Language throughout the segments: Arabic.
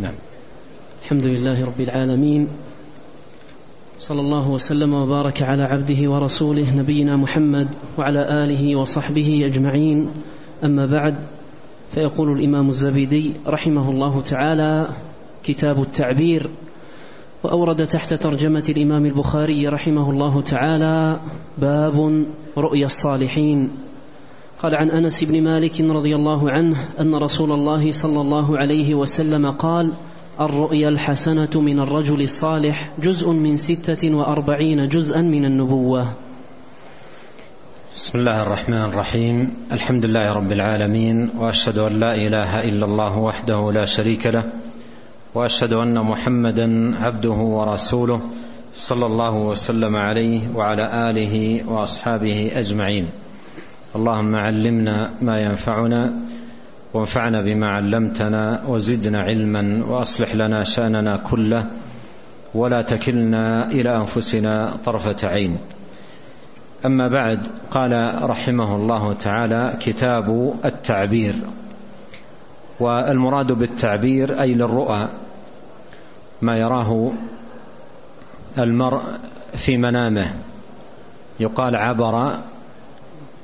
نعم. الحمد لله رب العالمين صلى الله وسلم وبارك على عبده ورسوله نبينا محمد وعلى آله وصحبه أجمعين. أما بعد فيقول الإمام الزبيدي رحمه الله تعالى كتاب التعبير. وأورد تحت ترجمة الإمام البخاري رحمه الله تعالى باب رؤيا الصالحين. قال عن أنس بن مالك رضي الله عنه أن رسول الله صلى الله عليه وسلم قال الرؤيا الحسنة من الرجل الصالح جزء من ستة وأربعين جزءا من النبوة. بسم الله الرحمن الرحيم. الحمد لله رب العالمين وأشهد أن لا إله إلا الله وحده لا شريك له وأشهد أن محمدا عبده ورسوله صلى الله وسلم عليه وعلى آله وأصحابه أجمعين. اللهم علمنا ما ينفعنا وانفعنا بما علمتنا وزدنا علما وأصلح لنا شأننا كله ولا تكلنا إلى أنفسنا طرفة عين. أما بعد قال رحمه الله تعالى كتاب التعبير. والمراد بالتعبير أي للرؤى ما يراه المرء في منامه. يقال عبر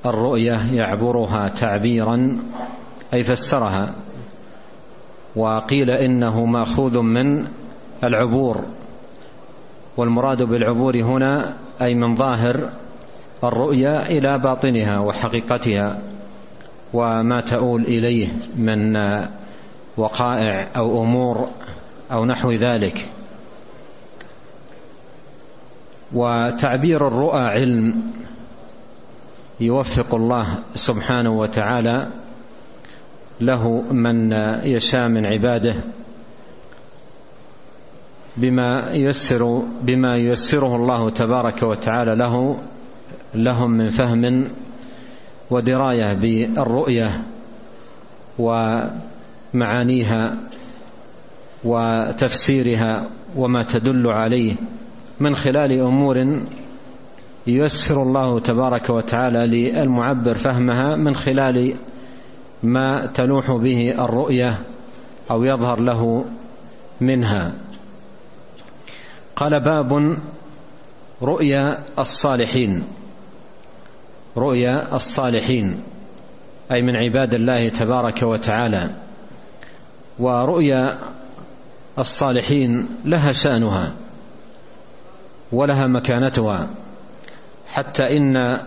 الرؤية يعبرها تعبيرا أي فسرها وقيل إنه مأخوذ من العبور. والمراد بالعبور هنا أي من ظاهر الرؤيا إلى باطنها وحقيقتها وما تؤول إليه من وقائع أو أمور أو نحو ذلك. وتعبير الرؤى علم يوفق الله سبحانه وتعالى له من يشاء من عباده بما ييسر بما ييسره الله تبارك وتعالى له لهم من فهم ودراية بالرؤية ومعانيها وتفسيرها وما تدل عليه من خلال أمور ييسر الله تبارك وتعالى للمعبر فهمها من خلال ما تلوح به الرؤية أو يظهر له منها. قال باب رؤيا الصالحين. رؤيا الصالحين أي من عباد الله تبارك وتعالى. ورؤيا الصالحين لها شأنها ولها مكانتها. حتى إن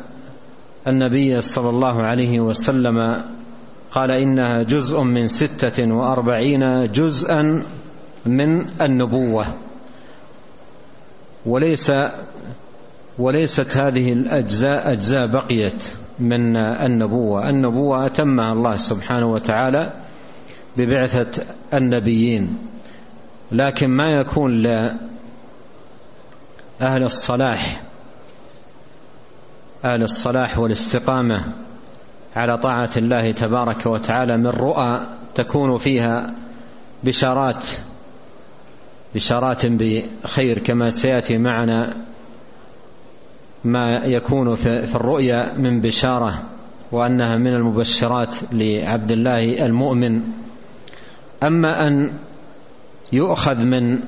النبي صلى الله عليه وسلم قال إنها جزء من ستة وأربعين جزءا من النبوة. وليس وليست هذه الأجزاء أجزاء بقيت من النبوة. النبوة أتمها الله سبحانه وتعالى ببعثة النبيين. لكن ما يكون لأهل الصلاح أهل الصلاح والاستقامة على طاعة الله تبارك وتعالى من رؤى تكون فيها بشارات بشارات بخير كما سيأتي معنا ما يكون في الرؤيا من بشارة وأنها من المبشرات لعبد الله المؤمن. أما أن يؤخذ من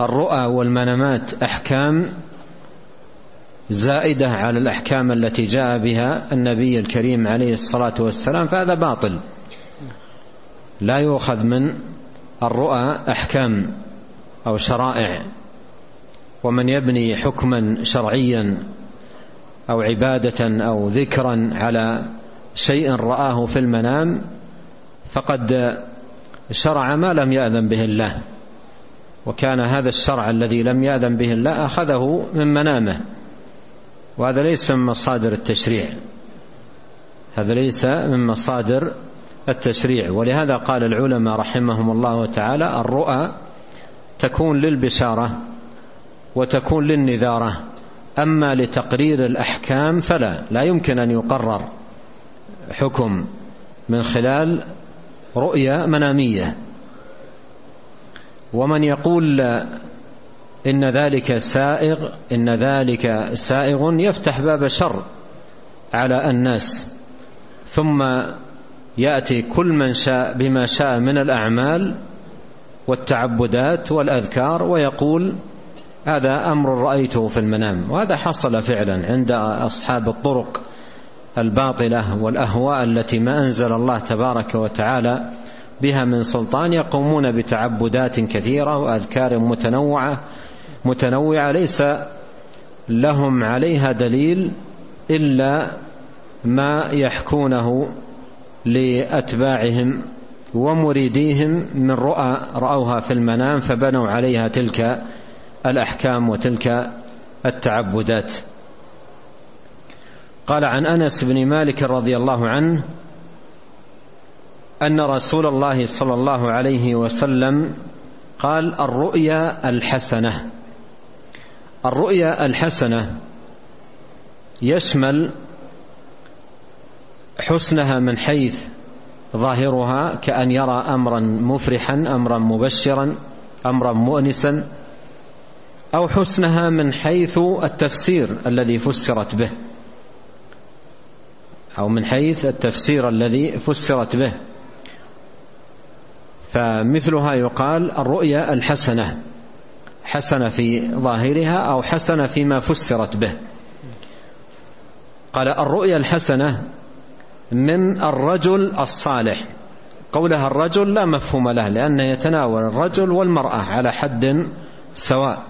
الرؤى والمنامات أحكام زائدة على الأحكام التي جاء بها النبي الكريم عليه الصلاة والسلام فهذا باطل. لا يؤخذ من الرؤى أحكام أو شرائع. ومن يبني حكما شرعيا أو عبادة أو ذكرا على شيء رآه في المنام فقد شرع ما لم يأذن به الله. وكان هذا الشرع الذي لم يأذن به الله أخذه من منامه. وهذا ليس من مصادر التشريع. هذا ليس من مصادر التشريع. ولهذا قال العلماء رحمهم الله تعالى الرؤى تكون للبشارة وتكون للنذارة أما لتقرير الأحكام فلا. لا يمكن أن يقرر حكم من خلال رؤيا منامية. ومن يقول إن ذلك سائغ إن ذلك سائغ يفتح باب شر على الناس. ثم يأتي كل من شاء بما شاء من الأعمال والتعبدات والأذكار ويقول هذا أمر رأيته في المنام. وهذا حصل فعلا عند أصحاب الطرق الباطلة والأهواء التي ما أنزل الله تبارك وتعالى بها من سلطان يقومون بتعبدات كثيرة وأذكار متنوعة متنوعة ليس لهم عليها دليل إلا ما يحكونه لأتباعهم ومريديهم من رؤى رأوها في المنام فبنوا عليها تلك الأحكام وتلك التعبدات. قال عن أنس بن مالك رضي الله عنه أن رسول الله صلى الله عليه وسلم قال الرؤيا الحسنة. الرؤيا الحسنة يشمل حسنها من حيث ظاهرها كأن يرى أمرا مفرحا أمرا مبشرا أمرا مؤنسا أو حسنها من حيث التفسير الذي فسرت به. أو من حيث التفسير الذي فسرت به. فمثلها يقال الرؤيا الحسنة. حسنة في ظاهرها أو حسنة فيما فسرت به. قال الرؤيا الحسنة من الرجل الصالح. قولها الرجل لا مفهوم له لأنه يتناول الرجل والمرأة على حد سواء.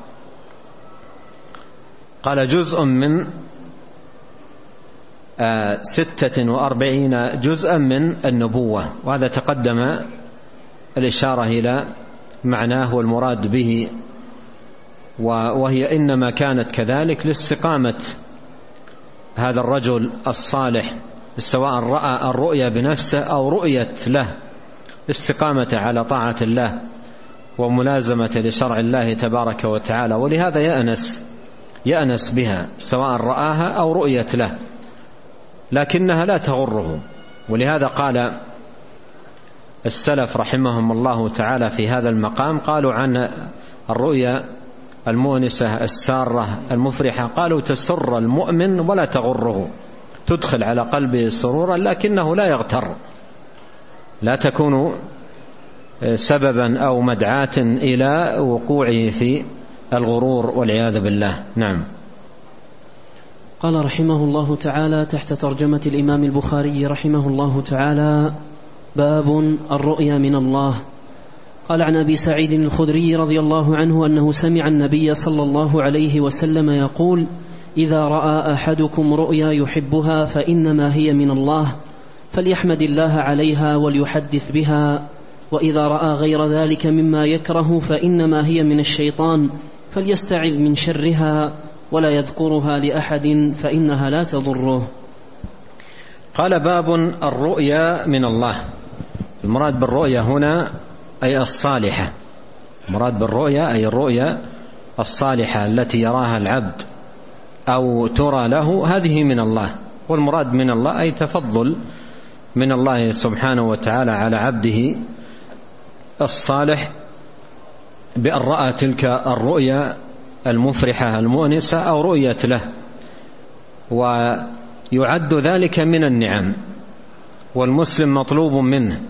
قال جزء من آه، ستة وأربعين جزءا من النبوة. وهذا تقدم الإشارة إلى معناه والمراد به وهي إنما كانت كذلك لاستقامة هذا الرجل الصالح سواء رأى الرؤيا بنفسه أو رؤيت له استقامة على طاعة الله وملازمة لشرع الله تبارك وتعالى. ولهذا يأنس يأنس بها سواء رآها أو رؤيت له لكنها لا تغره. ولهذا قال السلف رحمهم الله تعالى في هذا المقام قالوا عن الرؤيا المؤنسة السارة المفرحة قالوا تسر المؤمن ولا تغره. تدخل على قلبه سرورا لكنه لا يغتر. لا تكون سببا أو مدعاة إلى وقوعه في الغرور والعياذ بالله. نعم. قال رحمه الله تعالى تحت ترجمة الإمام البخاري رحمه الله تعالى باب الرؤيا من الله. قال عن أبي سعيد الخدري رضي الله عنه أنه سمع النبي صلى الله عليه وسلم يقول إذا رأى أحدكم رؤيا يحبها فإنما هي من الله فليحمد الله عليها وليحدث بها وإذا رأى غير ذلك مما يكره فإنما هي من الشيطان فليستعذ من شرها ولا يذكرها لأحد فإنها لا تضره. قال باب الرؤيا من الله. المراد بالرؤيا هنا أي الصالحة. المراد بالرؤيا أي الرؤيا الصالحة التي يراها العبد أو ترى له هذه من الله. والمراد من الله أي تفضل من الله سبحانه وتعالى على عبده الصالح بأن رأى تلك الرؤيا المفرحة المؤنسة أو رؤية له. ويعد ذلك من النعم والمسلم مطلوب منه.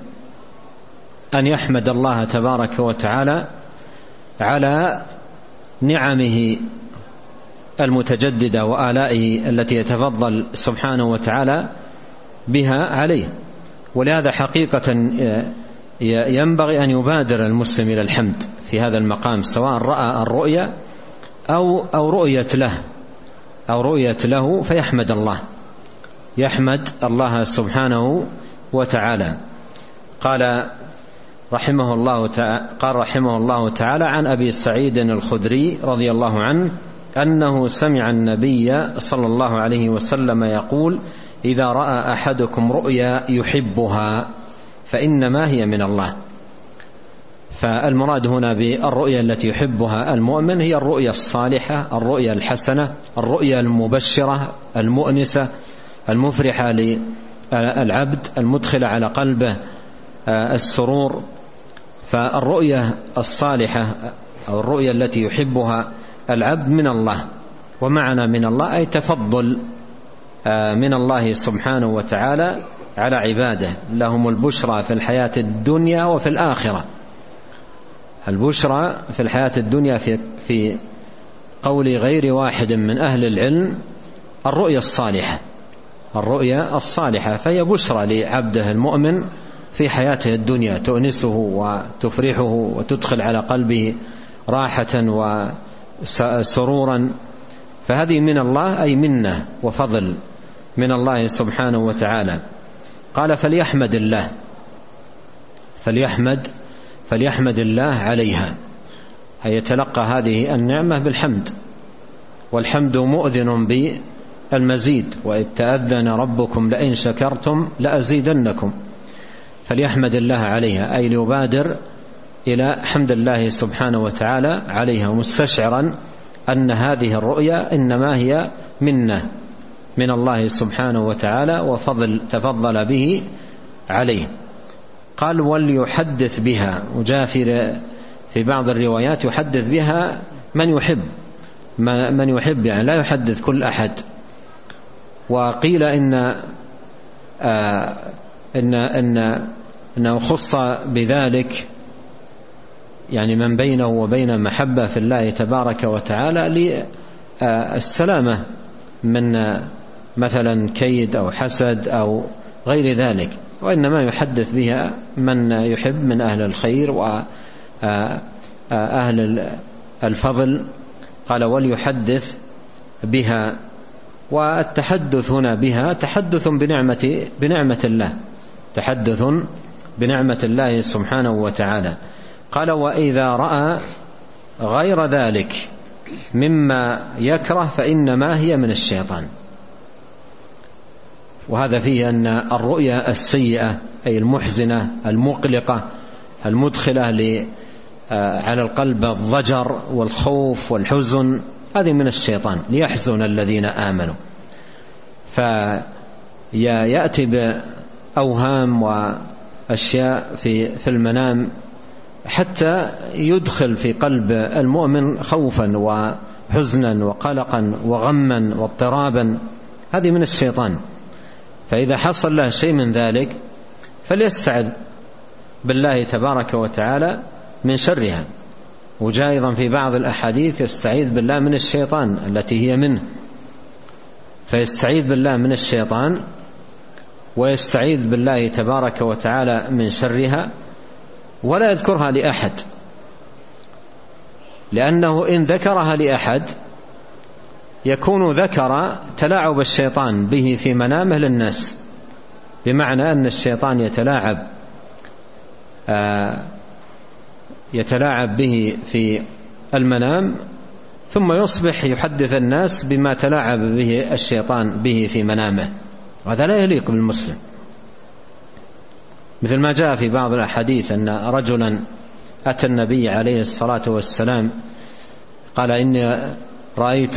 أن يحمد الله تبارك وتعالى على نعمه المتجددة وآلائه التي يتفضل سبحانه وتعالى بها عليه. ولهذا حقيقة ينبغي أن يبادر المسلم إلى الحمد في هذا المقام سواء رأى الرؤيا أو أو رؤية له أو رؤية له فيحمد الله. يحمد الله سبحانه وتعالى. قال رحمه الله تعالى قال رحمه الله تعالى عن أبي سعيد الخدري رضي الله عنه أنه سمع النبي صلى الله عليه وسلم يقول إذا رأى أحدكم رؤيا يحبها فإنما هي من الله. فالمراد هنا بالرؤيا التي يحبها المؤمن هي الرؤيا الصالحة الرؤيا الحسنة الرؤيا المبشرة المؤنسة المفرحة للعبد المدخله على قلبه السرور فالرؤية الصالحة أو الرؤية التي يحبها العبد من الله. ومعنى من الله أي تفضل آه، من الله سبحانه وتعالى على عباده. لهم البشرى في الحياة الدنيا وفي الآخرة. البشرى في الحياة الدنيا في, في قول غير واحد من أهل العلم الرؤيا الصالحة. الرؤيا الصالحة فهي بشرى لعبده المؤمن في حياته الدنيا تؤنسه وتفرحه وتدخل على قلبه راحة وسرورا. فهذه من الله أي منة وفضل من الله سبحانه وتعالى. قال فليحمد الله. فليحمد فليحمد الله عليها. أي يتلقى هذه النعمة بالحمد. والحمد مؤذن بالمزيد. وإذ تأذن ربكم لئن شكرتم لأزيدنكم. فليحمد الله عليها أي ليبادر إلى حمد الله سبحانه وتعالى عليها مستشعرا أن هذه الرؤيا إنما هي منة من الله سبحانه وتعالى وفضل تفضل به عليه. قال وليحدث بها وجاء في في بعض الروايات يحدث بها من يحب من يحب يعني لا يحدث كل أحد. وقيل إن آه إن إن أنه خص بذلك يعني من بينه وبين محبة في الله تبارك وتعالى للسلامة من مثلا كيد أو حسد أو غير ذلك وإنما يحدث بها من يحب من أهل الخير وأهل الفضل قال وليحدث بها والتحدث هنا بها تحدث بنعمة بنعمة الله. تحدث بنعمة الله سبحانه وتعالى. قال وإذا رأى غير ذلك مما يكره فإنما هي من الشيطان. وهذا فيه أن الرؤيا السيئة أي المحزنة المقلقة المدخلة على القلب الضجر والخوف والحزن هذه من الشيطان ليحزن الذين آمنوا. فيأتي بأوهام وأشياء في في المنام حتى يدخل في قلب المؤمن خوفا وحزنا وقلقا وغما واضطرابا. هذه من الشيطان. فإذا حصل له شيء من ذلك فليستعذ بالله تبارك وتعالى من شرها. وجاء أيضا في بعض الأحاديث يستعيذ بالله من الشيطان التي هي منه. فيستعيذ بالله من الشيطان ويستعيذ بالله تبارك وتعالى من شرها ولا يذكرها لأحد. لأنه إن ذكرها لأحد يكون ذكر تلاعب الشيطان به في منامه للناس بمعنى أن الشيطان يتلاعب آه، يتلاعب به في المنام ثم يصبح يحدث الناس بما تلاعب به الشيطان به في منامه. وهذا لا يليق بالمسلم. مثل ما جاء في بعض الأحاديث أن رجلا أتى النبي عليه الصلاة والسلام قال إني رأيت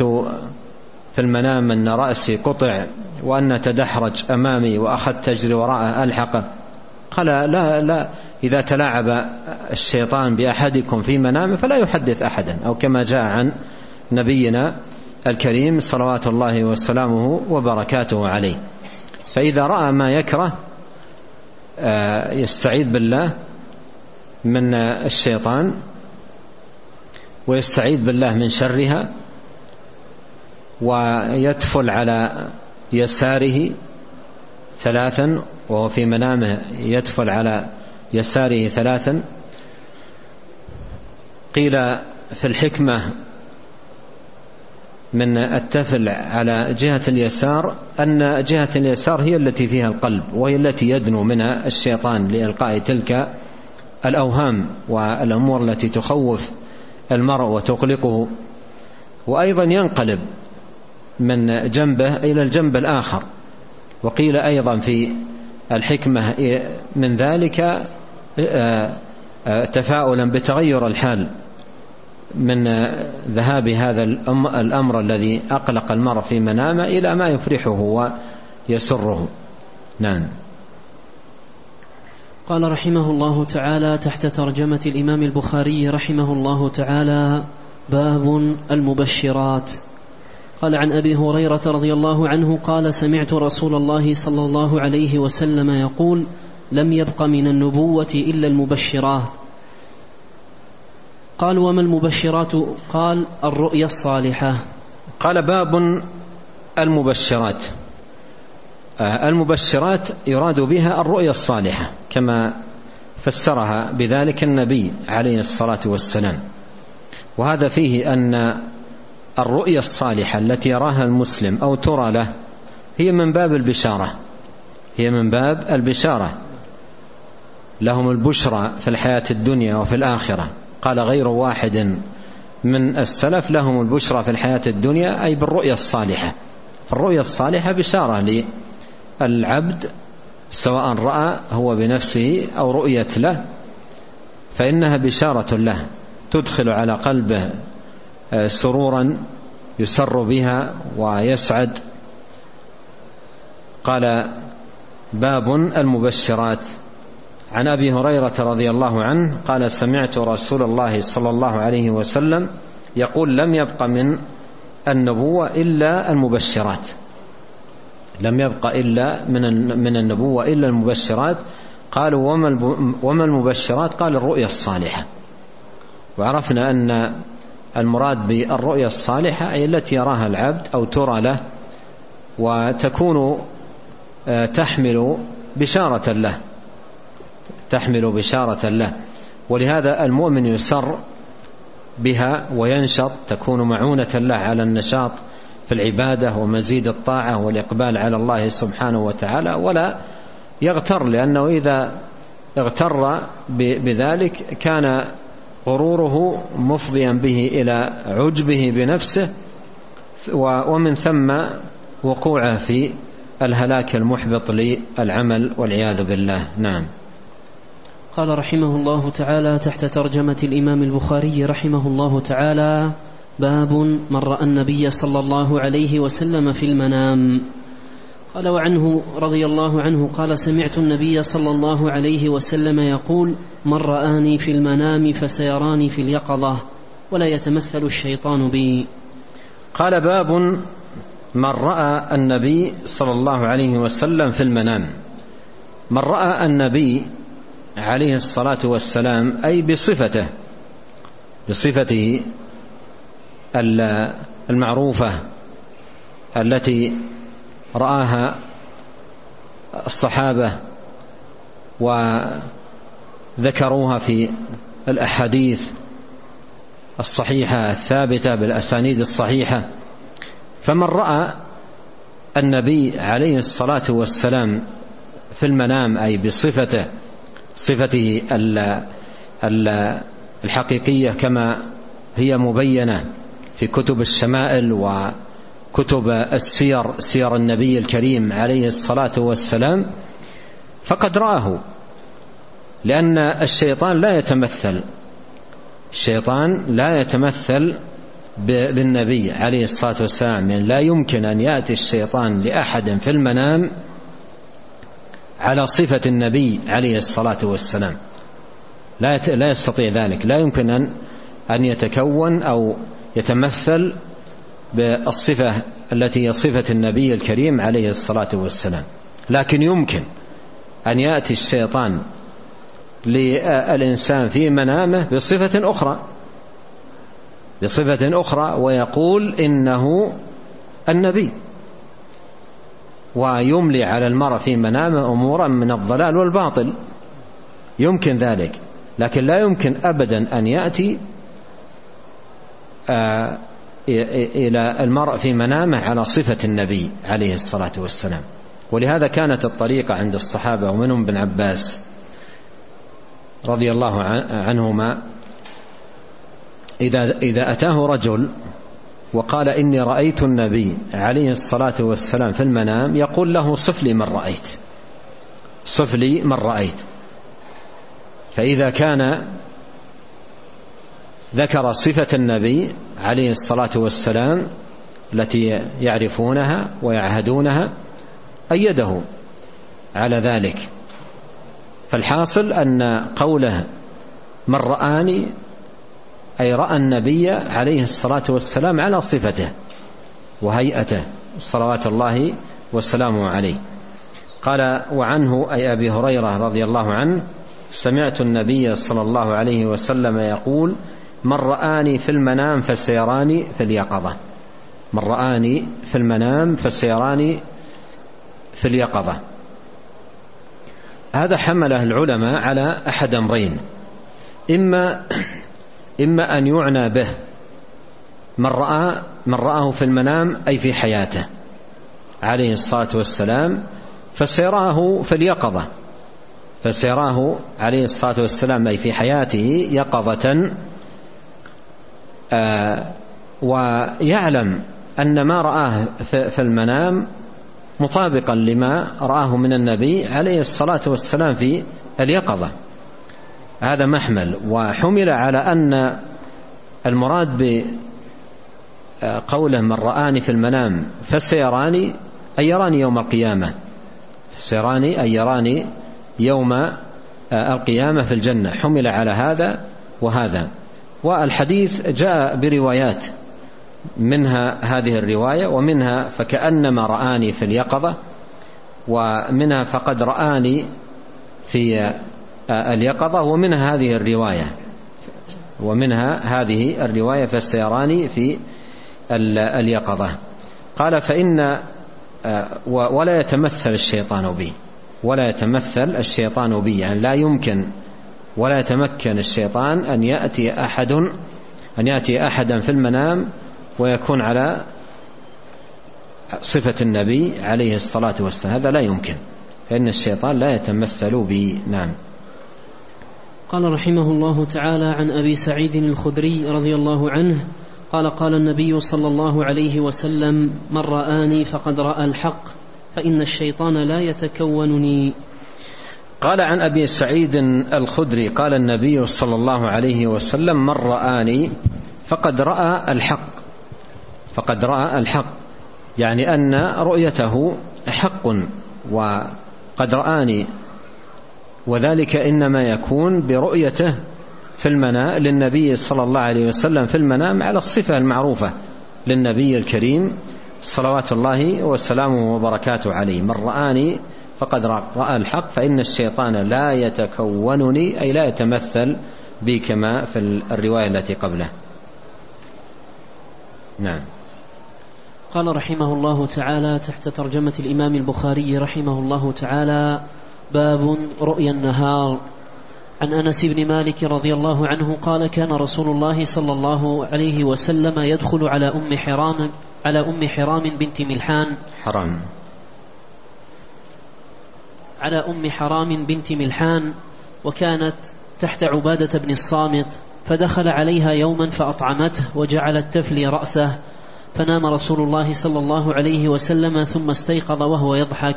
في المنام أن رأسي قطع وأن تدحرج أمامي وأخذت تجري وراءه ألحقه. قال لا لا إذا تلاعب الشيطان بأحدكم في منامه فلا يحدث أحدا أو كما جاء عن نبينا الكريم صلوات الله وسلامه وبركاته عليه. فإذا رأى ما يكره آه، يستعيذ بالله من الشيطان ويستعيذ بالله من شرها ويتفل على يساره ثلاثا وهو في منامه يتفل على يساره ثلاثا. قيل في الحكمة من التفل على جهة اليسار أن جهة اليسار هي التي فيها القلب وهي التي يدنو منها الشيطان لإلقاء تلك الأوهام والأمور التي تخوف المرء وتقلقه. وأيضا ينقلب من جنبه إلى الجنب الآخر. وقيل أيضا في الحكمة من ذلك آه، آه، تفاؤلا بتغير الحال. من ذهاب هذا الأمر الذي أقلق المرء في منامه إلى ما يفرحه ويسره. نعم. قال رحمه الله تعالى تحت ترجمة الإمام البخاري رحمه الله تعالى باب المبشرات. قال عن أبي هريرة رضي الله عنه قال سمعت رسول الله صلى الله عليه وسلم يقول لم يبق من النبوة إلا المبشرات. قال وما المبشرات؟ قال الرؤيا الصالحة. قال باب المبشرات. آه، المبشرات يراد بها الرؤيا الصالحة كما فسرها بذلك النبي عليه الصلاة والسلام. وهذا فيه أن الرؤيا الصالحة التي يراها المسلم أو ترى له هي من باب البشارة. هي من باب البشارة. لهم البشرى في الحياة الدنيا وفي الآخرة. قال غير واحد من السلف لهم البشرى في الحياة الدنيا أي بالرؤيا الصالحة. فالرؤيا الصالحة بشارة للعبد سواء رأى هو بنفسه أو رؤيت له فإنها بشارة له. تدخل على قلبه آه، سرورا يسر بها ويسعد. قال باب المبشرات. عن أبي هريرة رضي الله عنه قال سمعت رسول الله صلى الله عليه وسلم يقول لم يبق من النبوة إلا المبشرات. لم يبق إلا من من النبوة إلا المبشرات. قالوا وما وما المبشرات؟ قال الرؤيا الصالحة. وعرفنا أن المراد بالرؤيا الصالحة أي التي يراها العبد أو ترى له وتكون آه، تحمل بشارة له. تحمل بشارة له. ولهذا المؤمن يسر بها وينشط تكون معونة له على النشاط في العبادة ومزيد الطاعة والإقبال على الله سبحانه وتعالى ولا يغتر لأنه إذا اغتر بذلك كان غروره مفضيا به إلى عجبه بنفسه ومن ثم وقوعه في الهلاك المحبط للعمل والعياذ بالله. نعم. قال رحمه الله تعالى تحت ترجمة الإمام البخاري رحمه الله تعالى باب من رأى النبي صلى الله عليه وسلم في المنام. قال وعنه رضي الله عنه قال سمعت النبي صلى الله عليه وسلم يقول من رآني في المنام فسيراني في اليقظة ولا يتمثل الشيطان بي. قال باب من رأى النبي صلى الله عليه وسلم في المنام. من رأى النبي عليه الصلاة والسلام أي بصفته بصفته المعروفة التي رآها الصحابة وذكروها في الأحاديث الصحيحة الثابتة بالأسانيد الصحيحة. فمن رأى النبي عليه الصلاة والسلام في المنام أي بصفته صفته الحقيقية كما هي مبينة في كتب الشمائل وكتب السير سير النبي الكريم عليه الصلاة والسلام. فقد رآه لأن الشيطان لا يتمثل الشيطان لا يتمثل بالنبي عليه الصلاة والسلام. يعني لا يمكن أن يأتي الشيطان لأحد في المنام على صفة النبي عليه الصلاة والسلام. لا لا يستطيع ذلك. لا يمكن أن أن يتكون أو يتمثل بالصفة التي هي صفة النبي الكريم عليه الصلاة والسلام. لكن يمكن أن يأتي الشيطان للإنسان في منامه بصفة أخرى. بصفة أخرى ويقول إنه النبي. ويملي على المرء في منامه أمورا من الضلال والباطل. يمكن ذلك. لكن لا يمكن ابدا أن يأتي آه، إلى المرء في منامه على صفة النبي عليه الصلاة والسلام. ولهذا كانت الطريقة عند الصحابة ومنهم ابن عباس رضي الله عنهما اذا إذا أتاه رجل وقال إني رأيت النبي عليه الصلاة والسلام في المنام يقول له صف لي من رأيت. صف لي من رأيت. فإذا كان ذكر صفة النبي عليه الصلاة والسلام التي يعرفونها ويعهدونها أيده على ذلك. فالحاصل أن قوله من رآني أي رأى النبي عليه الصلاة والسلام على صفته وهيئته. صلوات الله وسلامه عليه. قال وعنه أي أبي هريرة رضي الله عنه سمعت النبي صلى الله عليه وسلم يقول من رآني في المنام فسيراني في اليقظة. من رآني في المنام فسيراني في اليقظة. هذا حمله العلماء على أحد أمرين. إما إما أن يعنى به من رأى من رآه في المنام أي في حياته. عليه الصلاة والسلام. فسيراه في اليقظة فسيراه عليه الصلاة والسلام أي في حياته يقظة آه ويعلم أن ما رآه في المنام مطابقا لما رآه من النبي عليه الصلاة والسلام في اليقظة. هذا محمل وحمل على أن المراد بقوله من رآني في المنام فسيراني أي يراني يوم القيامة. فسيراني أي يراني يوم القيامة في الجنة. حمل على هذا وهذا. والحديث جاء بروايات منها هذه الرواية ومنها فكأنما رآني في اليقظة ومنها فقد رآني في اليقظة ومنها هذه الرواية. ومنها هذه الرواية فالسيراني في اليقظة. قال فإن ولا يتمثل الشيطان بي. ولا يتمثل الشيطان بي. يعني لا يمكن ولا يتمكن الشيطان أن يأتي أحد أن يأتي أحدا في المنام ويكون على صفة النبي عليه الصلاة والسلام. هذا لا يمكن. فإن الشيطان لا يتمثل به نعم. قال رحمه الله تعالى عن أبي سعيد الخدري رضي الله عنه قال قال النبي صلى الله عليه وسلم من رآني فقد رأى الحق فإن الشيطان لا يتكونني. قال عن أبي سعيد الخدري قال النبي صلى الله عليه وسلم من رآني فقد رأى الحق فقد رأى الحق. يعني أن رؤيته حق وقد رآني وذلك إنما يكون برؤيته في المنام للنبي صلى الله عليه وسلم في المنام على الصفة المعروفة للنبي الكريم صلوات الله وسلامه وبركاته عليه. من رآني فقد رأى الحق فإن الشيطان لا يتكونني أي لا يتمثل بي كما في الرواية التي قبله. نعم. قال رحمه الله تعالى تحت ترجمة الإمام البخاري رحمه الله تعالى باب رؤيا النهار. عن أنس بن مالك رضي الله عنه قال كان رسول الله صلى الله عليه وسلم يدخل على أم حرام على أم حرام بنت ملحان. حرام. على أم حرام بنت ملحان وكانت تحت عبادة بن الصامت فدخل عليها يوما فأطعمته وجعلت تفلي رأسه فنام رسول الله صلى الله عليه وسلم ثم استيقظ وهو يضحك.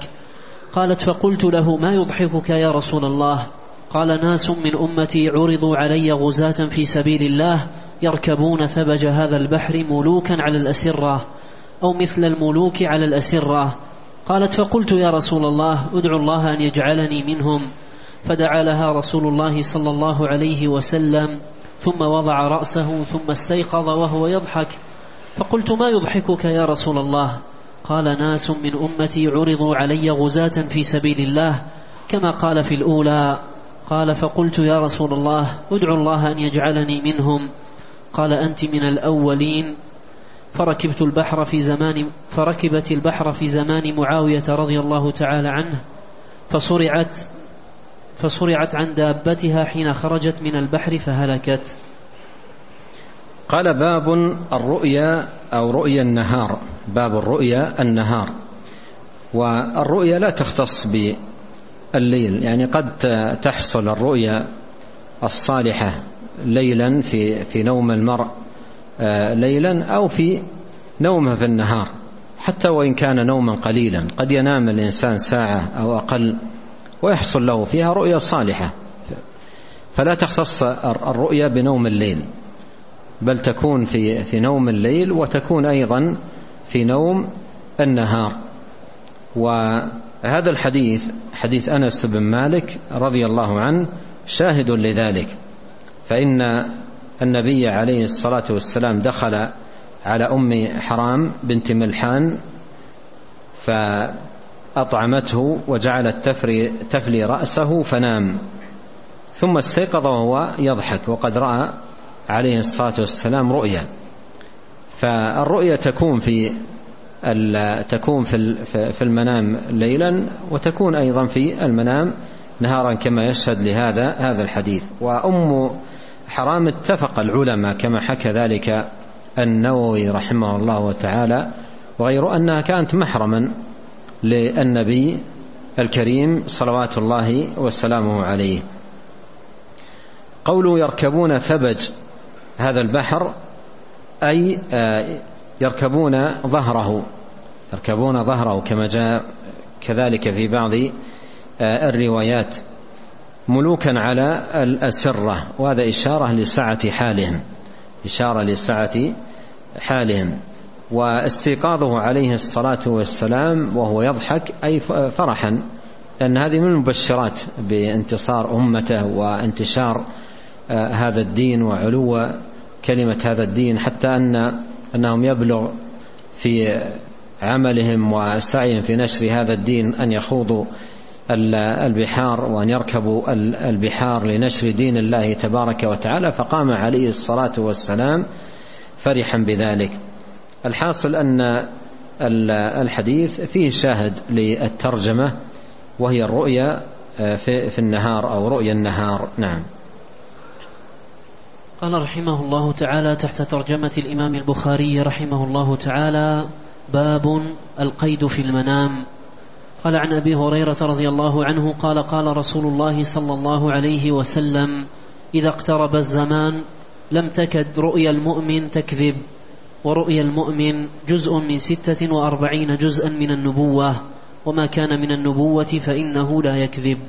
قالت فقلت له ما يضحكك يا رسول الله؟ قال ناس من أمتي عرضوا علي غزاة في سبيل الله يركبون ثبج هذا البحر ملوكا على الأسرة أو مثل الملوك على الأسرة. قالت فقلت يا رسول الله أدعو الله أن يجعلني منهم. فدعا لها رسول الله صلى الله عليه وسلم ثم وضع رأسه ثم استيقظ وهو يضحك. فقلت ما يضحكك يا رسول الله؟ قال ناس من أمتي عرضوا علي غزاة في سبيل الله كما قال في الأولى قال فقلت يا رسول الله ادعو الله أن يجعلني منهم. قال أنت من الأولين. فركبت البحر في زمان فركبت البحر في زمان معاوية رضي الله تعالى عنه فصرعت فصرعت عن دابتها حين خرجت من البحر فهلكت. قال باب الرؤيا أو رؤيا النهار. باب الرؤيا النهار. والرؤيا لا تختص بالليل يعني قد تحصل الرؤيا الصالحة ليلا في في نوم المرء ليلا أو في نومه في النهار حتى وإن كان نوما قليلا. قد ينام الإنسان ساعة أو أقل ويحصل له فيها رؤيا صالحة. فلا تختص الرؤيا بنوم الليل. بل تكون في في نوم الليل وتكون أيضا في نوم النهار. وهذا الحديث حديث أنس بن مالك رضي الله عنه شاهد لذلك فإن النبي عليه الصلاة والسلام دخل على أم حرام بنت ملحان فأطعمته وجعلت تفري تفلي رأسه فنام ثم استيقظ وهو يضحك وقد رأى عليه الصلاة والسلام رؤيا. فالرؤيا تكون في تكون في المنام ليلا وتكون أيضا في المنام نهارا كما يشهد لهذا هذا الحديث. وأم حرام اتفق العلماء كما حكى ذلك النووي رحمه الله تعالى وغير أنها كانت محرما للنبي الكريم صلوات الله وسلامه عليه. قولوا يركبون ثبج هذا البحر أي آه، يركبون ظهره يركبون ظهره كما جاء كذلك في بعض آه، الروايات. ملوكا على الأسرة وهذا إشارة لسعة حالهم إشارة لسعة حالهم. واستيقاظه عليه الصلاة والسلام وهو يضحك أي فرحا أن هذه من المبشرات بانتصار أمته وانتشار هذا الدين وعلو كلمة هذا الدين حتى أن أنهم يبلغ في عملهم وسعيهم في نشر هذا الدين أن يخوضوا البحار وأن يركبوا البحار لنشر دين الله تبارك وتعالى. فقام عليه الصلاة والسلام فرحا بذلك. الحاصل أن الحديث فيه شاهد للترجمة وهي الرؤيا آه، في النهار أو رؤيا النهار. نعم. قال رحمه الله تعالى تحت ترجمة الإمام البخاري رحمه الله تعالى باب القيد في المنام. قال عن أبي هريرة رضي الله عنه قال قال رسول الله صلى الله عليه وسلم إذا اقترب الزمان لم تكد رؤيا المؤمن تكذب ورؤيا المؤمن جزء من ستة وأربعين جزءا من النبوة وما كان من النبوة فإنه لا يكذب.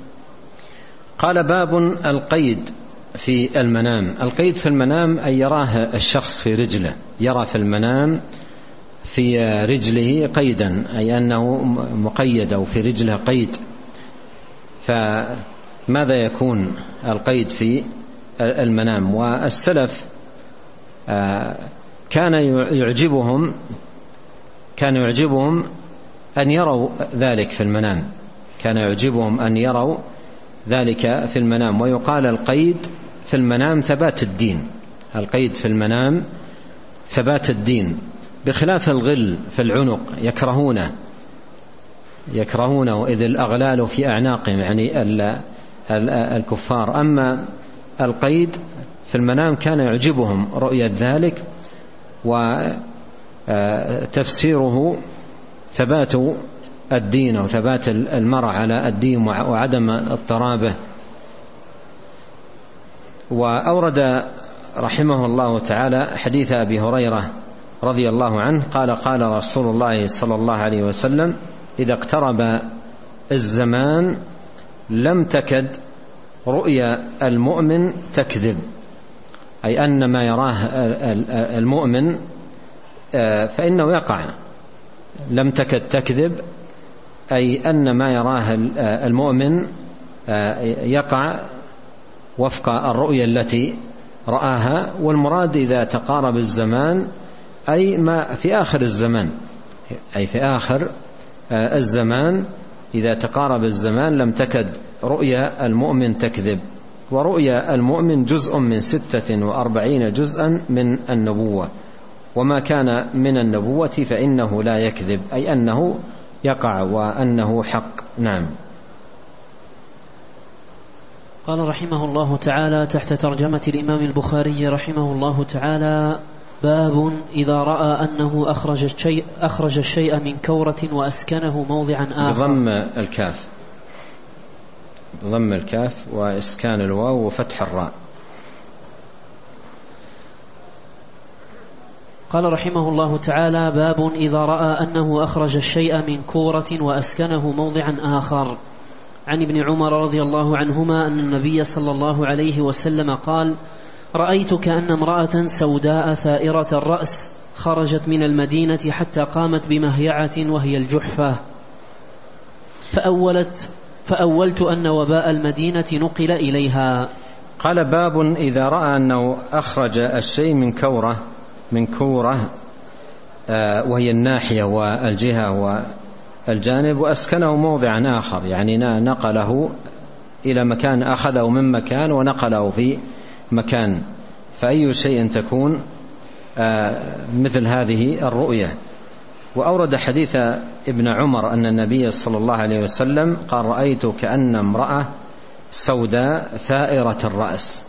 قال باب القيد. في المنام. القيد في المنام أن يراه الشخص في رجله. يرى في المنام في رجله قيدا أي أنه مقيد أو في رجله قيد. فماذا يكون القيد في المنام؟ والسلف آه، كان يعجبهم كان يعجبهم أن يروا ذلك في المنام. كان يعجبهم أن يروا ذلك في المنام. ويقال القيد في المنام ثبات الدين. القيد في المنام ثبات الدين. بخلاف الغل في العنق يكرهونه. يكرهونه. إذ الأغلال في أعناقهم يعني الكفار. أما القيد في المنام كان يعجبهم رؤية ذلك وتفسيره ثبات الدين أو ثبات المرء على الدين وعدم اضطرابه. وأورد رحمه الله تعالى حديث أبي هريرة رضي الله عنه قال قال رسول الله صلى الله عليه وسلم إذا اقترب الزمان لم تكد رؤيا المؤمن تكذب أي أن ما يراه المؤمن فإنه يقع. لم تكد تكذب أي أن ما يراه المؤمن يقع وفق الرؤيا التي رآها والمراد إذا تقارب الزمان أي ما في آخر الزمان أي في آخر آه، الزمان. إذا تقارب الزمان لم تكد رؤيا المؤمن تكذب ورؤيا المؤمن جزء من ستة وأربعين جزءا من النبوة. وما كان من النبوة فإنه لا يكذب أي أنه يقع وأنه حق. نعم. قال رحمه الله تعالى تحت ترجمة الإمام البخاري رحمه الله تعالى باب إذا رأى أنه أخرج الشيء, أخرج الشيء من كورة وأسكنه موضعا آخر. بضم الكاف. ضم الكاف وإسكان الواو وفتح الراء. قال رحمه الله تعالى باب إذا رأى أنه أخرج الشيء من كورة وأسكنه موضعا آخر. عن ابن عمر رضي الله عنهما أن النبي صلى الله عليه وسلم قال رأيت كأن امرأة سوداء ثائرة الرأس خرجت من المدينة حتى قامت بمهيعة وهي الجحفة. فأولت فأولت أن وباء المدينة نقل إليها. قال باب إذا رأى أنه أخرج الشيء من كورة من كورة آه، وهي الناحية والجهة والجانب وأسكنه موضعا آخر يعني نقله إلى مكان أخذه من مكان ونقله في مكان. فأي شيء تكون آه، مثل هذه الرؤية. وأورد حديث ابن عمر أن النبي صلى الله عليه وسلم قال رأيت كأن امرأة سوداء ثائرة الرأس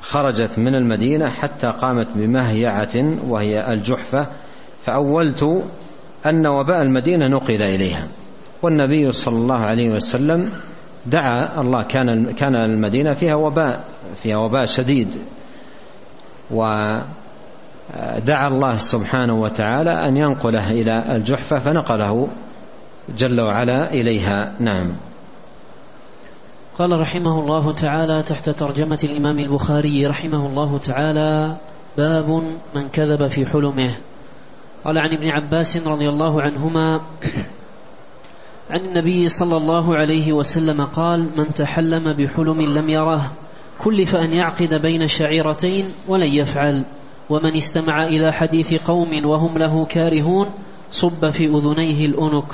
خرجت من المدينة حتى قامت بمهيعة وهي الجحفة فأولت أن وباء المدينة نقل إليها. والنبي صلى الله عليه وسلم دعا الله كان كان المدينة فيها وباء فيها وباء شديد. ودعا الله سبحانه وتعالى أن ينقله إلى الجحفة فنقله جل وعلا إليها. نعم. قال رحمه الله تعالى تحت ترجمة الإمام البخاري رحمه الله تعالى باب من كذب في حلمه. قال عن ابن عباس رضي الله عنهما عن النبي صلى الله عليه وسلم قال من تحلم بحلم لم يره كلف أن يعقد بين الشعيرتين ولن يفعل ومن استمع إلى حديث قوم وهم له كارهون صب في أذنيه الأنك.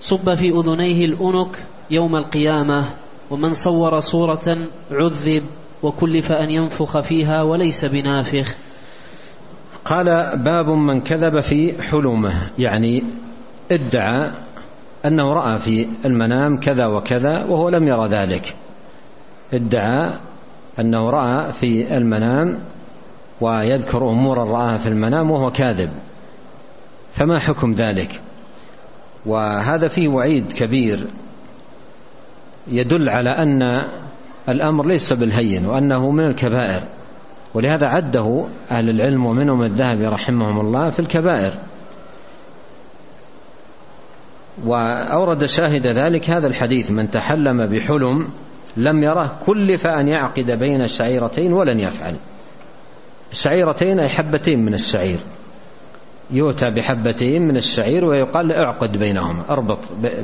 صب في أذنيه الأنك يوم القيامة ومن صور صورة عذب وكلف أن ينفخ فيها وليس بنافخ. قال باب من كذب في حلمه يعني ادعى أنه رأى في المنام كذا وكذا وهو لم يرى ذلك. ادعى أنه رأى في المنام ويذكر أمورا رآها في المنام وهو كاذب. فما حكم ذلك؟ وهذا فيه وعيد كبير يدل على أن الأمر ليس بالهين وأنه من الكبائر. ولهذا عده أهل العلم ومنهم الذهبي رحمهم الله في الكبائر. وأورد شاهد ذلك هذا الحديث من تحلم بحلم لم يره كلف أن يعقد بين الشعيرتين ولن يفعل. الشعيرتين أي حبتين من الشعير. يؤتى بحبتين من الشعير ويقال اعقد بينهما اربط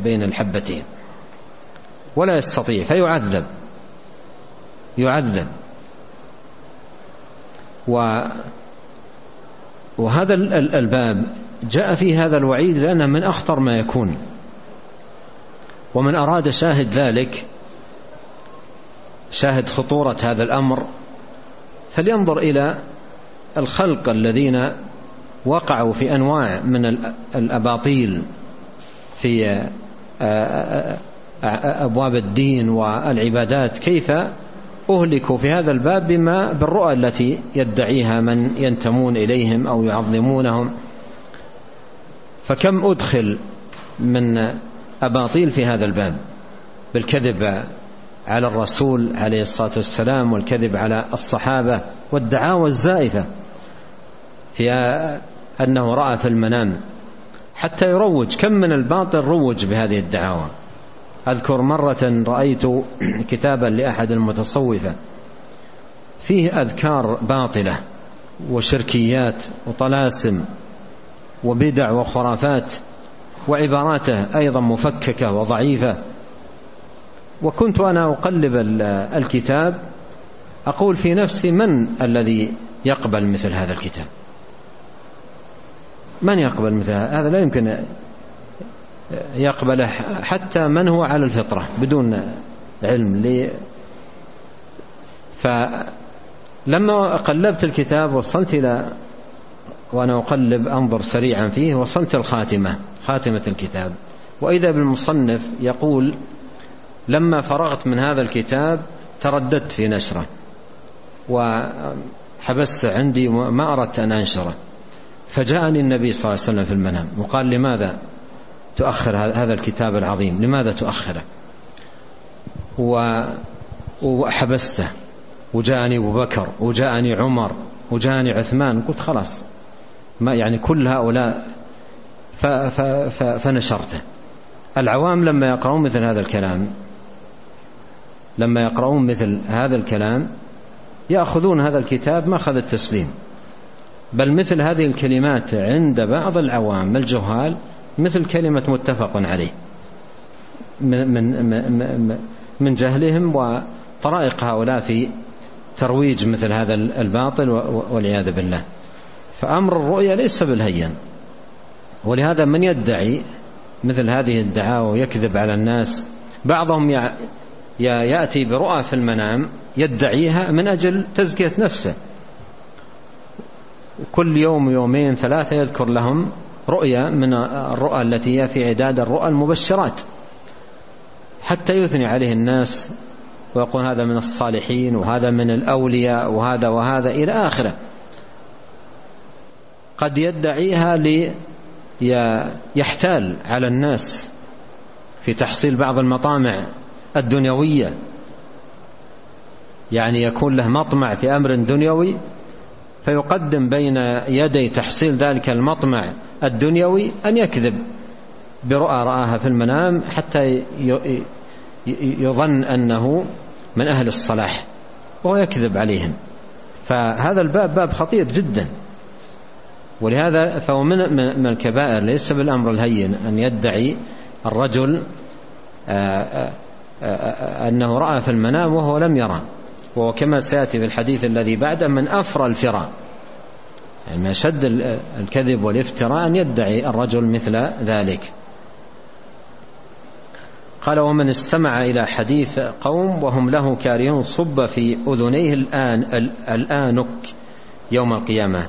بين الحبتين. ولا يستطيع فيعذب. يعذب. وهذا الباب جاء في هذا الوعيد لأنه من أخطر ما يكون ومن أراد شاهد ذلك شاهد خطورة هذا الأمر فلينظر إلى الخلق الذين وقعوا في أنواع من الأباطيل في أبواب الدين والعبادات كيف أهلكوا في هذا الباب بما بالرؤى التي يدعيها من ينتمون إليهم أو يعظمونهم. فكم أدخل من أباطيل في هذا الباب؟ بالكذب على الرسول عليه الصلاة والسلام والكذب على الصحابة والدعاوى الزائفة في أنه رأى في المنام. حتى يروج كم من الباطل روج بهذه الدعاوى؟ أذكر مرة رأيت كتابا لأحد المتصوفة. فيه أذكار باطلة وشركيات وطلاسم وبدع وخرافات وعباراته أيضا مفككة وضعيفة. وكنت أنا أقلب الكتاب أقول في نفسي من الذي يقبل مثل هذا الكتاب؟ من يقبل مثل هذا؟ هذا لا يمكن يقبله حتى من هو على الفطرة بدون علم لي فلما قلبت الكتاب وصلت إلى وأنا أقلب أنظر سريعا فيه وصلت الخاتمة خاتمة الكتاب. وإذا بالمصنف يقول لما فرغت من هذا الكتاب ترددت في نشرة وحبست عندي ما أردت أن أنشره. فجاءني النبي صلى الله عليه وسلم في المنام وقال لماذا تؤخر هذا الكتاب العظيم. لماذا تؤخره؟ وحبسته وجاءني أبو بكر وجاءني عمر وجاءني عثمان. قلت خلاص ما يعني كل هؤلاء فنشرته. العوام لما يقرؤون مثل هذا الكلام لما يقرؤون مثل هذا الكلام يأخذون هذا الكتاب ماخذ التسليم. بل مثل هذه الكلمات عند بعض العوام الجهال مثل كلمة متفق عليه. من, من, من جهلهم وطرائق هؤلاء في ترويج مثل هذا الباطل والعياذ بالله. فأمر الرؤيا ليس بالهين. ولهذا من يدعي مثل هذه الدعاوى ويكذب على الناس بعضهم يأتي برؤى في المنام يدعيها من أجل تزكية نفسه. كل يوم يومين ثلاثة يذكر لهم رؤيا من الرؤى التي هي في عداد الرؤى المبشرات. حتى يثني عليه الناس ويقول هذا من الصالحين وهذا من الأولياء وهذا وهذا إلى آخره. قد يدعيها ليحتال على الناس في تحصيل بعض المطامع الدنيوية. يعني يكون له مطمع في أمر دنيوي فيقدم بين يدي تحصيل ذلك المطمع الدنيوي أن يكذب برؤى رآها في المنام حتى يظن أنه من أهل الصلاح وهو يكذب عليهم. فهذا الباب باب خطير جدا. ولهذا فهو من الكبائر ليس بالأمر الهين أن يدعي الرجل أنه رأى في المنام وهو لم يرى. وهو كما سيأتي في الحديث الذي بعده من أفرى الفرى يعني من أشد الكذب والافتراء أن يدعي الرجل مثل ذلك. قال ومن استمع إلى حديث قوم وهم له كارهون صب في أذنيه الآن الآنك يوم القيامة.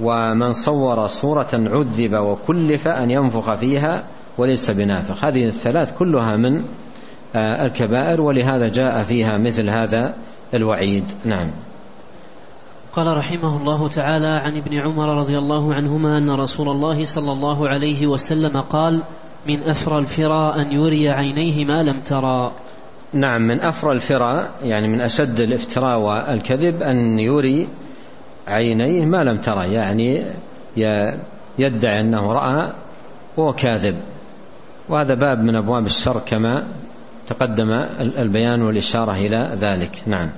ومن صور صورة عذب وكلف أن ينفخ فيها وليس بنافخ. هذه الثلاث كلها من الكبائر ولهذا جاء فيها مثل هذا الوعيد. نعم. قال رحمه الله تعالى عن ابن عمر رضي الله عنهما أن رسول الله صلى الله عليه وسلم قال من أفرى الفرى أن يري عينيه ما لم ترى. نعم من أفرى الفرى يعني من أشد الافتراء والكذب أن يري عينيه ما لم ترى يعني يدعي أنه رأى وهو كاذب. وهذا باب من أبواب الشر كما تقدم البيان والإشارة إلى ذلك. نعم.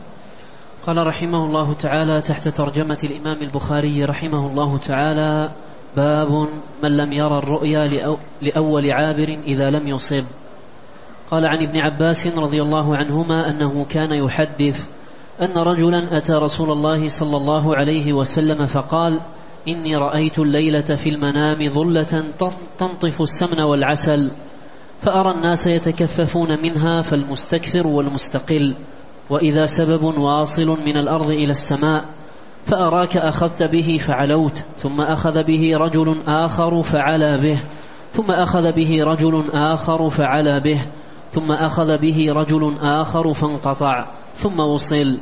قال رحمه الله تعالى تحت ترجمة الإمام البخاري رحمه الله تعالى باب من لم يرى الرؤيا لأول عابر إذا لم يصب. قال عن ابن عباس رضي الله عنهما أنه كان يحدث أن رجلا أتى رسول الله صلى الله عليه وسلم فقال إني رأيت الليلة في المنام ظلة تنطف السمن والعسل فأرى الناس يتكففون منها فالمستكثر والمستقل وإذا سبب واصل من الأرض إلى السماء فأراك أخذت به فعلوت ثم أخذ به رجل آخر فعلى به ثم أخذ به رجل آخر فعلى به ثم أخذ به رجل آخر فانقطع ثم وصل.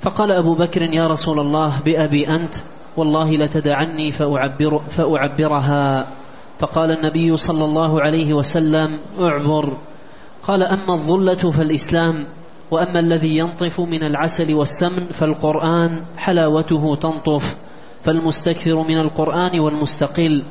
فقال أبو بكر يا رسول الله بأبي أنت والله لتدعني فأعبر فأعبرها. فقال النبي صلى الله عليه وسلم اعبر. قال أما الظلة فالإسلام. وأما الذي ينطف من العسل والسمن فالقرآن حلاوته تنطف فالمستكثر من القرآن والمستقل.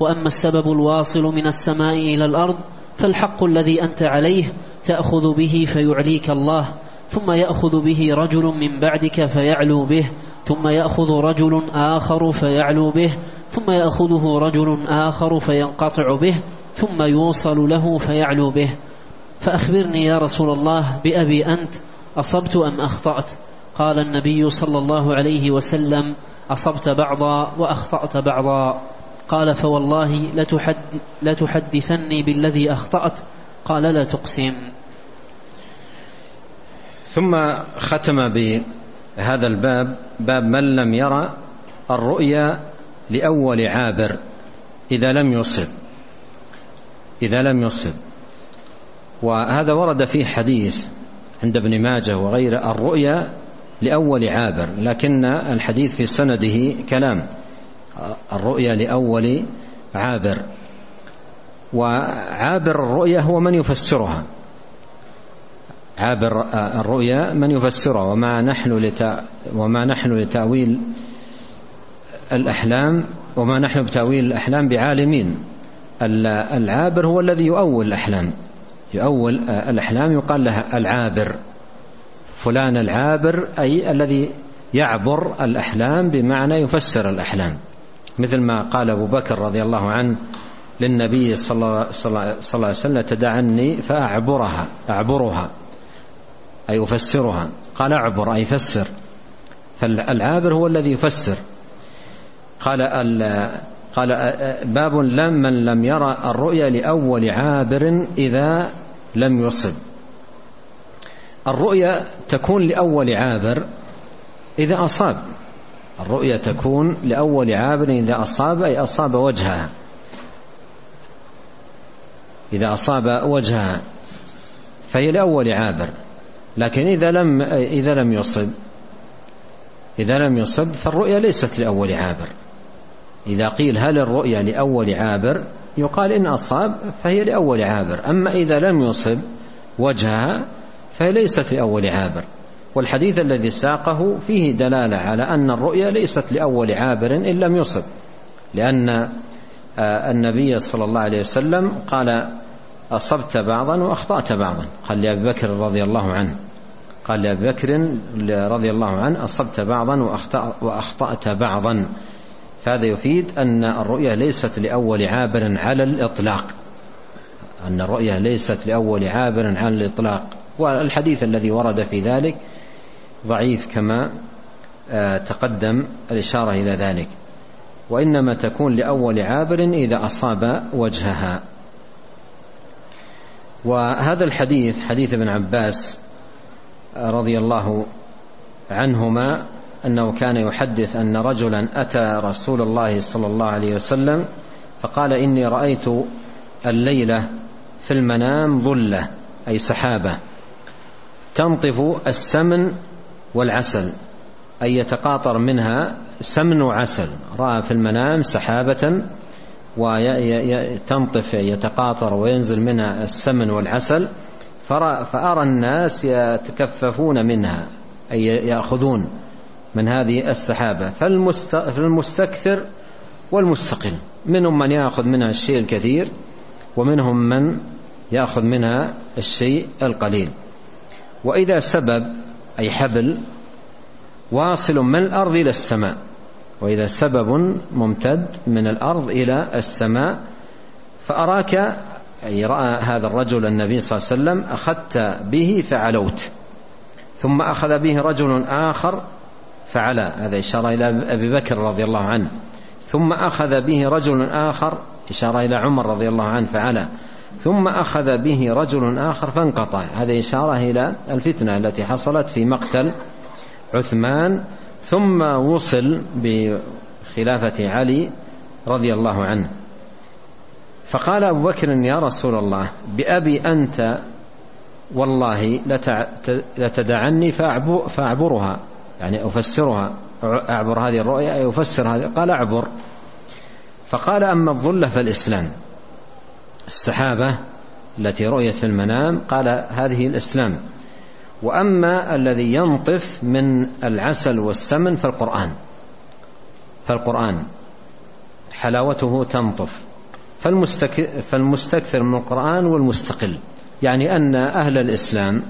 وأما السبب الواصل من السماء إلى الأرض فالحق الذي أنت عليه تأخذ به فيعليك الله ثم يأخذ به رجل من بعدك فيعلو به ثم يأخذ رجل آخر فيعلو به ثم يأخذه رجل آخر فينقطع به ثم يوصل له فيعلو به. فأخبرني يا رسول الله بأبي أنت أصبت أم أخطأت؟ قال النبي صلى الله عليه وسلم أصبت بعضا وأخطأت بعضا. قال فوالله لتحد لتحدثني بالذي أخطأت؟ قال لا تقسم. ثم ختم بهذا الباب باب من لم يرى الرؤيا لأول عابر إذا لم يصب. إذا لم يصب. وهذا ورد فيه حديث عند ابن ماجه وغيره الرؤيا لأول عابر لكن الحديث في سنده كلام. الرؤيا لأول عابر. وعابر الرؤيا هو من يفسرها. عابر الرؤيا من يفسرها. وما نحن لتا وما نحن لتأويل الأحلام وما نحن بتأويل الأحلام بعالمين. العابر هو الذي يؤول الأحلام. يؤول الأحلام يقال لها العابر. فلان العابر أي الذي يعبر الأحلام بمعنى يفسر الأحلام. مثل ما قال أبو بكر رضي الله عنه للنبي صلى الله عليه وسلم تدعني فأعبرها أعبرها أي أفسرها. قال أعبر أي فسر. فالعابر هو الذي يفسر. قال قال باب لم من لم يرى الرؤيا لأول عابر إذا لم يصب. الرؤيا تكون لأول عابر إذا أصاب. الرؤيا تكون لأول عابر إذا أصاب أي أصاب وجهها. إذا أصاب وجهها فهي لأول عابر. لكن إذا لم إذا لم يصب إذا لم يصب فالرؤيا ليست لأول عابر. إذا قيل هل الرؤيا لأول عابر يقال إن أصاب فهي لأول عابر أما إذا لم يصب وجهها فهي ليست لأول عابر. والحديث الذي ساقه فيه دلالة على أن الرؤيا ليست لأول عابر إن لم يصب لأن آه، النبي صلى الله عليه وسلم قال أصبت بعضا وأخطأت بعضا. قال لأبي بكر رضي الله عنه قال لأبي بكر رضي الله عنه أصبت بعضا وأخطأت بعضا. فهذا يفيد أن الرؤيا ليست لأول عابر على الإطلاق. أن الرؤيا ليست لأول عابر على الإطلاق. والحديث الذي ورد في ذلك ضعيف كما آه، تقدم الإشارة إلى ذلك. وإنما تكون لأول عابر إذا أصاب وجهها. وهذا الحديث حديث ابن عباس رضي الله عنهما أنه كان يحدث أن رجلا أتى رسول الله صلى الله عليه وسلم فقال إني رأيت الليلة في المنام ظلة أي سحابة تنطف السمن والعسل أي يتقاطر منها سمن وعسل. رأى في المنام سحابة وتنطف يتقاطر وينزل منها السمن والعسل فأرى الناس يتكففون منها أي يأخذون. من هذه السحابة. فالمستكثر والمستقل. منهم من يأخذ منها الشيء الكثير ومنهم من يأخذ منها الشيء القليل. وإذا سبب أي حبل واصل من الأرض إلى السماء. وإذا سبب ممتد من الأرض إلى السماء. فأراك أي رأى هذا الرجل النبي صلى الله عليه وسلم أخذت به فعلوت. ثم أخذ به رجل آخر فعلى هذا إشارة إلى أبي بكر رضي الله عنه. ثم أخذ به رجل آخر إشارة إلى عمر رضي الله عنه فعلى. ثم أخذ به رجل آخر فانقطع. هذه إشارة إلى الفتنة التي حصلت في مقتل عثمان. ثم وصل بخلافة علي رضي الله عنه. فقال أبو بكر يا رسول الله بأبي أنت والله لتدعني فأعبرها. يعني أفسرها أعبر هذه الرؤيا أي أفسر هذه قال أعبر. فقال أما الظلة فالإسلام. السحابة التي رؤيت في المنام قال هذه الإسلام. وأما الذي ينطف من العسل والسمن فالقرآن. فالقرآن. حلاوته تنطف. فالمستكثر من القرآن والمستقل. يعني أن أهل الإسلام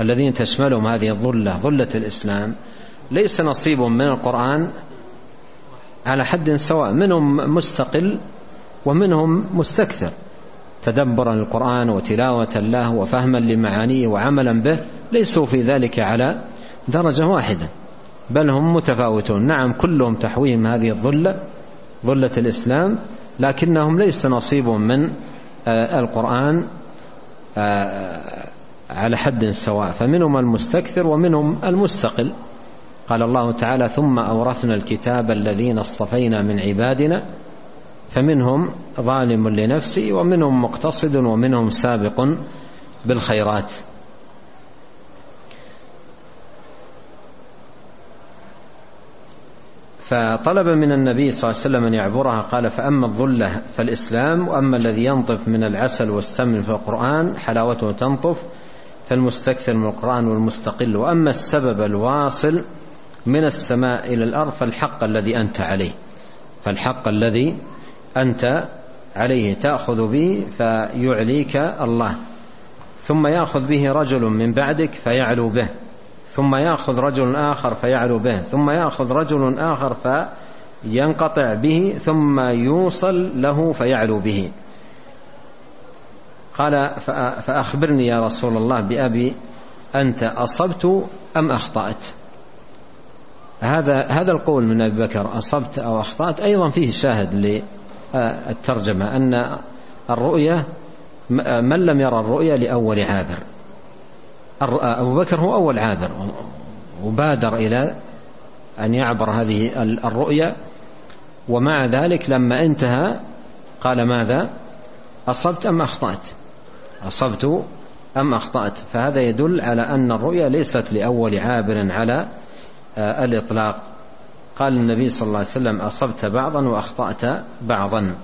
الذين تشملهم هذه الظلة ظلة الإسلام ليس نصيب من القرآن على حد سواء منهم مستقل ومنهم مستكثر. تدبرا للقرآن وتلاوة له وفهما لمعانيه وعملا به ليسوا في ذلك على درجة واحدة بل هم متفاوتون. نعم كلهم تحويهم هذه الظلة ظلة الإسلام لكنهم ليس نصيب من آه، القرآن آه، على حد سواء. فمنهم المستكثر ومنهم المستقل. قال الله تعالى ثم أورثنا الكتاب الذين اصطفينا من عبادنا فمنهم ظالم لنفسه ومنهم مقتصد ومنهم سابق بالخيرات. فطلب من النبي صلى الله عليه وسلم أن يعبرها قال فأما الظلة فالإسلام وأما الذي ينطف من العسل والسمن في القرآن حلاوته تنطف فالمستكثر من القرآن والمستقل. وأما السبب الواصل من السماء إلى الأرض فالحق الذي أنت عليه. فالحق الذي أنت عليه. تأخذ به فيعليك الله. ثم يأخذ به رجل من بعدك فيعلو به. ثم يأخذ رجل آخر فيعلو به. ثم يأخذ رجل آخر فينقطع به. ثم يوصل له فيعلو به. قال فأخبرني يا رسول الله بأبي أنت أصبت أم أخطأت؟ هذا هذا القول من أبي بكر أصبت أو أخطأت أيضا فيه شاهد للترجمة أن الرؤية من لم يرى الرؤيا لأول عابر. أبو بكر هو أول عابر وبادر إلى أن يعبر هذه الرؤيا ومع ذلك لما انتهى قال ماذا؟ أصبت أم أخطأت؟ أصبت أم أخطأت؟ فهذا يدل على أن الرؤيا ليست لأول عابر على الإطلاق. قال النبي صلى الله عليه وسلم أصبت بعضا وأخطأت بعضا.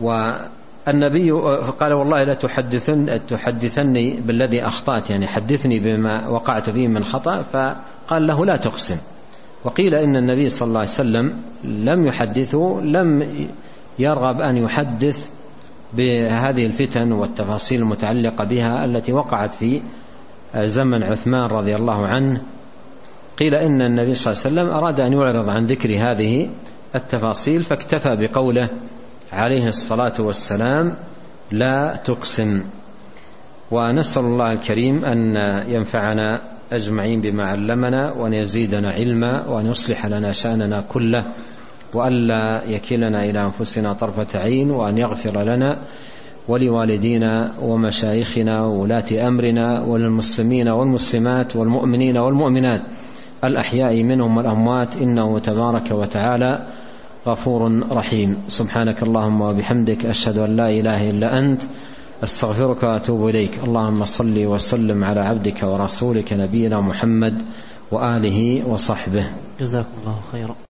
والنبي قال والله لا تحدثن تحدثني بالذي أخطأت يعني حدثني بما وقعت فيه من خطأ فقال له لا تقسم. وقيل إن النبي صلى الله عليه وسلم لم يحدثه لم يرغب أن يحدث بهذه الفتن والتفاصيل المتعلقة بها التي وقعت في زمن عثمان رضي الله عنه قيل إن النبي صلى الله عليه وسلم أراد أن يعرض عن ذكر هذه التفاصيل فاكتفى بقوله عليه الصلاة والسلام لا تقسم ونسأل الله الكريم أن ينفعنا أجمعين بما علمنا وأن يزيدنا علما وأن يصلح لنا شأننا كله وألا يكلنا إلى أنفسنا طرفة عين وأن يغفر لنا ولوالدينا ومشايخنا وولاة أمرنا وللمسلمين والمسلمات والمؤمنين والمؤمنات الأحياء منهم والأموات إنه تبارك وتعالى غفور رحيم. سبحانك اللهم وبحمدك أشهد أن لا إله إلا أنت أستغفرك وأتوب إليك. اللهم صل وسلم على عبدك ورسولك نبينا محمد وآله وصحبه. جزاكم الله خيرا.